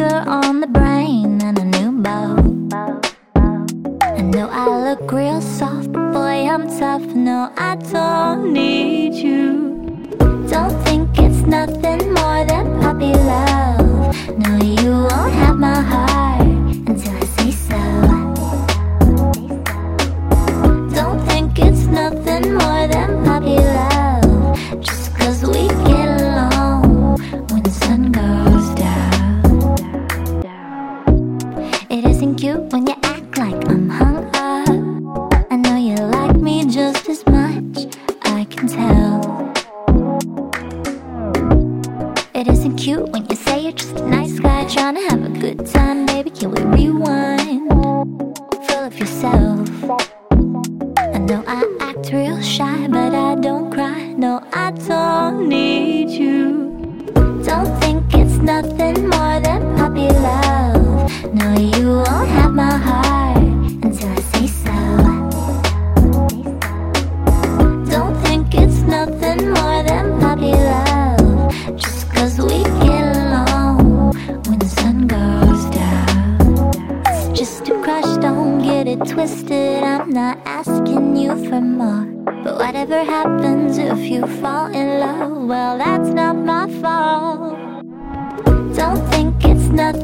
on the brain and a new bow. I know I look real soft, but boy, I'm tough. No, I don't need you. Don't think It isn't cute when you say you're just a nice guy trying to have a good time, baby. Can we rewind? Full of yourself. I know I act real shy, but I don't cry. No, I don't. it twisted, I'm not asking you for more. But whatever happens if you fall in love, well, that's not my fault. Don't think it's not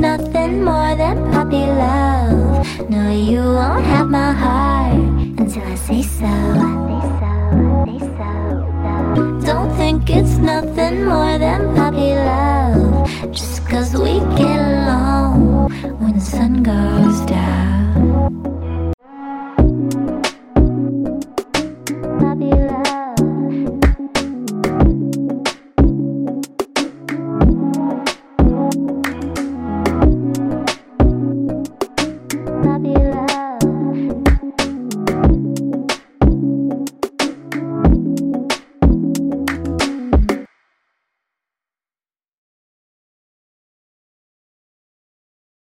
nothing more than puppy love. No, you won't have my heart until I say so. Don't think it's nothing more than puppy love. Just cause we get along when the sun goes down.